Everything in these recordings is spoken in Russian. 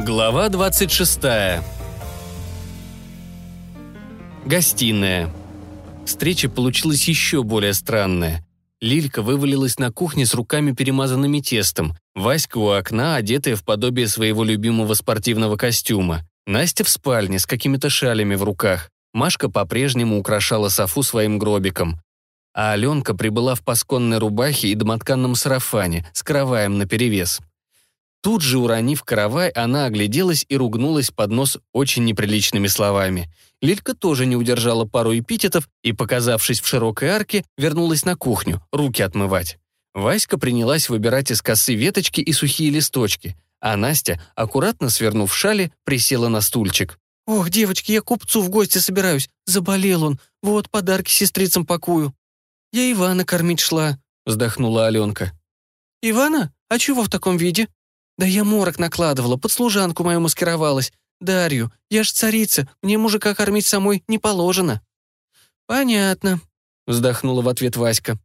Глава 26. Гостиная. Встреча получилась еще более странная. Лилька вывалилась на кухне с руками, перемазанными тестом. Васька у окна, одетая в подобие своего любимого спортивного костюма. Настя в спальне с какими-то шалями в руках. Машка по-прежнему украшала Софу своим гробиком. А Аленка прибыла в пасконной рубахе и домотканном сарафане с караваем наперевес. Тут же, уронив каравай, она огляделась и ругнулась под нос очень неприличными словами. Лилька тоже не удержала пару эпитетов и, показавшись в широкой арке, вернулась на кухню, руки отмывать. Васька принялась выбирать из косы веточки и сухие листочки, а Настя, аккуратно свернув шали, присела на стульчик. «Ох, девочки, я купцу в гости собираюсь. Заболел он. Вот, подарки сестрицам пакую». «Я Ивана кормить шла», — вздохнула Аленка. «Ивана? А чего в таком виде?» «Да я морок накладывала, под служанку мою маскировалась. Дарью, я ж царица, мне мужика кормить самой не положено». «Понятно», — вздохнула в ответ Васька.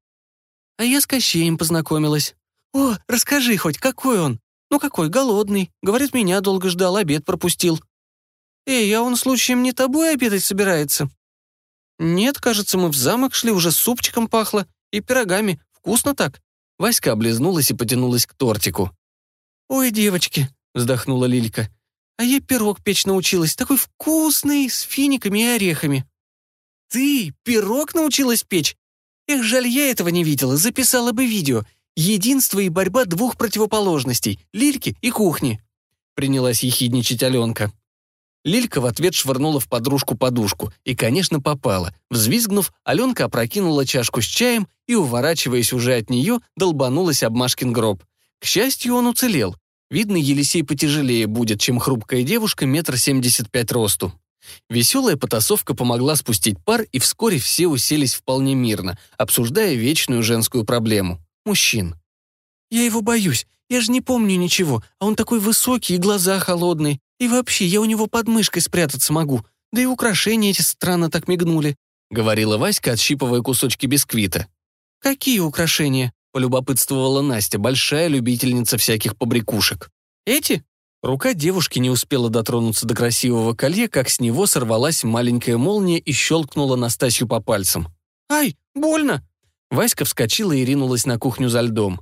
«А я с Кощеем познакомилась». «О, расскажи хоть, какой он?» «Ну какой, голодный. Говорит, меня долго ждал, обед пропустил». «Эй, а он случаем не тобой обедать собирается?» «Нет, кажется, мы в замок шли, уже супчиком пахло и пирогами. Вкусно так». Васька облизнулась и потянулась к тортику. «Ой, девочки», — вздохнула Лилька, «а я пирог печь научилась, такой вкусный, с финиками и орехами». «Ты пирог научилась печь? Эх, жаль, я этого не видела, записала бы видео. Единство и борьба двух противоположностей — Лильки и кухни», — принялась ехидничать Аленка. Лилька в ответ швырнула в подружку подушку и, конечно, попала. Взвизгнув, Аленка опрокинула чашку с чаем и, уворачиваясь уже от нее, долбанулась об Машкин гроб. К счастью, он уцелел. Видно, Елисей потяжелее будет, чем хрупкая девушка метр семьдесят пять росту. Веселая потасовка помогла спустить пар, и вскоре все уселись вполне мирно, обсуждая вечную женскую проблему — мужчин. «Я его боюсь. Я же не помню ничего, а он такой высокий и глаза холодные. И вообще, я у него под мышкой спрятаться могу. Да и украшения эти странно так мигнули», — говорила Васька, отщипывая кусочки бисквита. «Какие украшения?» — полюбопытствовала Настя, большая любительница всяких побрякушек. «Эти?» Рука девушки не успела дотронуться до красивого колье, как с него сорвалась маленькая молния и щелкнула Настасью по пальцам. «Ай, больно!» Васька вскочила и ринулась на кухню за льдом.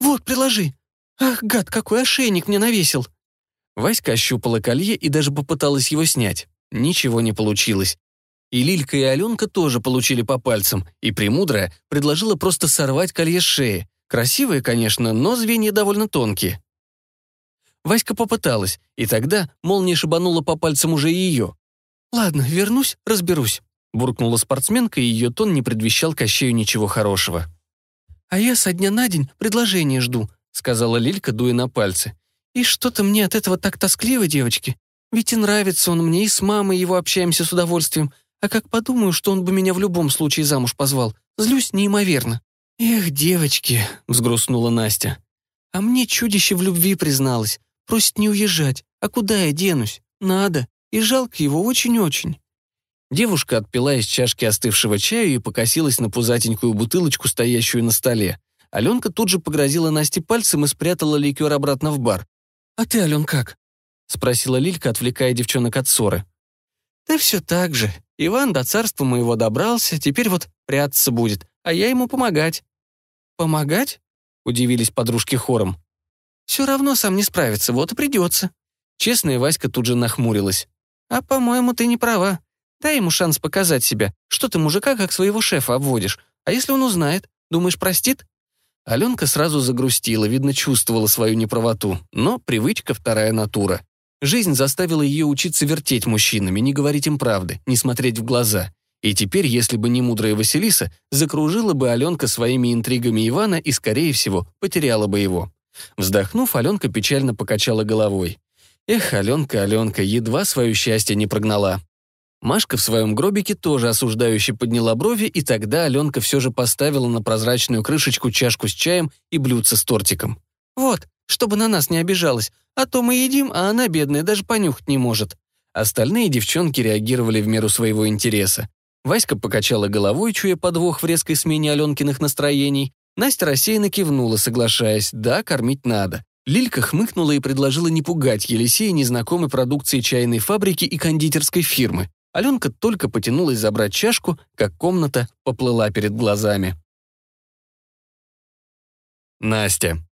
«Вот, приложи!» «Ах, гад, какой ошейник мне навесил!» Васька ощупала колье и даже попыталась его снять. Ничего не получилось. И Лилька и Аленка тоже получили по пальцам, и Премудрая предложила просто сорвать колье с шеи. Красивые, конечно, но звенья довольно тонкие. Васька попыталась, и тогда молния шибанула по пальцам уже ее. «Ладно, вернусь, разберусь», — буркнула спортсменка, и ее тон не предвещал Кощею ничего хорошего. «А я со дня на день предложение жду», — сказала Лилька, дуя на пальцы. И что-то мне от этого так тоскливо, девочки. Ведь и нравится он мне, и с мамой его общаемся с удовольствием. А как подумаю, что он бы меня в любом случае замуж позвал, злюсь неимоверно. «Эх, девочки», — взгрустнула Настя. «А мне чудище в любви призналось. Просит не уезжать. А куда я денусь? Надо. И жалко его очень-очень». Девушка отпила из чашки остывшего чая и покосилась на пузатенькую бутылочку, стоящую на столе. Аленка тут же погрозила Насте пальцем и спрятала ликер обратно в бар. «А ты, Ален, как?» — спросила Лилька, отвлекая девчонок от ссоры. «Да все так же. Иван до царства моего добрался, теперь вот прятаться будет, а я ему помогать». «Помогать?» — удивились подружки хором. «Все равно сам не справится, вот и придется». Честная Васька тут же нахмурилась. «А, по-моему, ты не права. Дай ему шанс показать себя. Что ты мужика как своего шефа обводишь? А если он узнает? Думаешь, простит?» Аленка сразу загрустила, видно, чувствовала свою неправоту, но привычка вторая натура. Жизнь заставила ее учиться вертеть мужчинами, не говорить им правды, не смотреть в глаза. И теперь, если бы не мудрая Василиса, закружила бы Аленка своими интригами Ивана и, скорее всего, потеряла бы его. Вздохнув, Аленка печально покачала головой. Эх, Аленка, Аленка, едва свое счастье не прогнала. Машка в своем гробике тоже осуждающе подняла брови, и тогда Аленка все же поставила на прозрачную крышечку чашку с чаем и блюдце с тортиком. «Вот, чтобы на нас не обижалась, а то мы едим, а она, бедная, даже понюхать не может». Остальные девчонки реагировали в меру своего интереса. Васька покачала головой, чуя подвох в резкой смене Аленкиных настроений. Настя рассеянно кивнула, соглашаясь, да, кормить надо. Лилька хмыкнула и предложила не пугать Елисея незнакомой продукцией чайной фабрики и кондитерской фирмы. Аленка только потянулась забрать чашку, как комната поплыла перед глазами. Настя.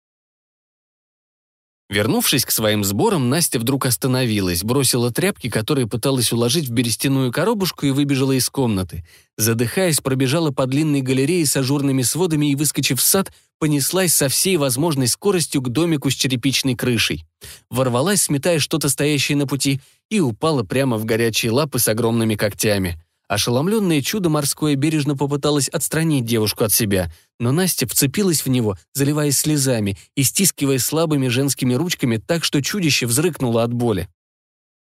Вернувшись к своим сборам, Настя вдруг остановилась, бросила тряпки, которые пыталась уложить в берестяную коробушку и выбежала из комнаты. Задыхаясь, пробежала по длинной галерее с ажурными сводами и, выскочив в сад, понеслась со всей возможной скоростью к домику с черепичной крышей. Ворвалась, сметая что-то стоящее на пути, и упала прямо в горячие лапы с огромными когтями. Ошеломленное чудо морское бережно попыталось отстранить девушку от себя, но Настя вцепилась в него, заливаясь слезами и стискивая слабыми женскими ручками так, что чудище взрыкнуло от боли.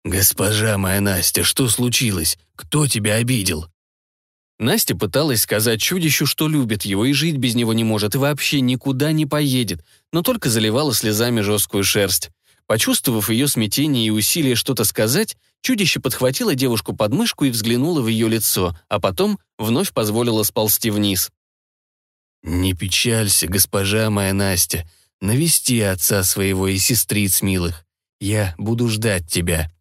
«Госпожа моя Настя, что случилось? Кто тебя обидел?» Настя пыталась сказать чудищу, что любит его и жить без него не может, и вообще никуда не поедет, но только заливала слезами жесткую шерсть. Почувствовав ее смятение и усилие что-то сказать, чудище подхватило девушку под мышку и взглянуло в ее лицо, а потом вновь позволило сползти вниз. «Не печалься, госпожа моя Настя. Навести отца своего и сестриц милых. Я буду ждать тебя».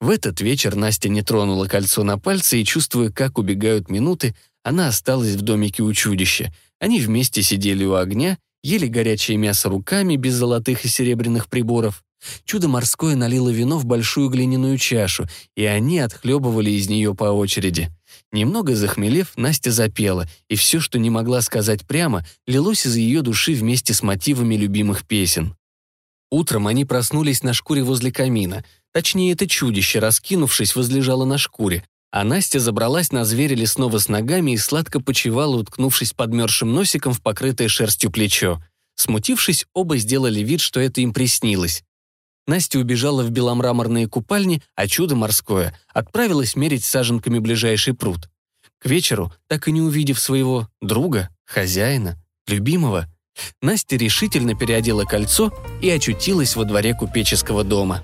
В этот вечер Настя не тронула кольцо на пальце и, чувствуя, как убегают минуты, она осталась в домике у чудища. Они вместе сидели у огня ели горячее мясо руками без золотых и серебряных приборов. Чудо морское налило вино в большую глиняную чашу, и они отхлебывали из нее по очереди. Немного захмелев, Настя запела, и все, что не могла сказать прямо, лилось из ее души вместе с мотивами любимых песен. Утром они проснулись на шкуре возле камина. Точнее, это чудище, раскинувшись, возлежало на шкуре, а Настя забралась на зверя лесного с ногами и сладко почевала, уткнувшись подмерзшим носиком в покрытое шерстью плечо. Смутившись, оба сделали вид, что это им приснилось. Настя убежала в беломраморные купальни, а чудо морское отправилась мерить саженками ближайший пруд. К вечеру, так и не увидев своего друга, хозяина, любимого, Настя решительно переодела кольцо и очутилась во дворе купеческого дома.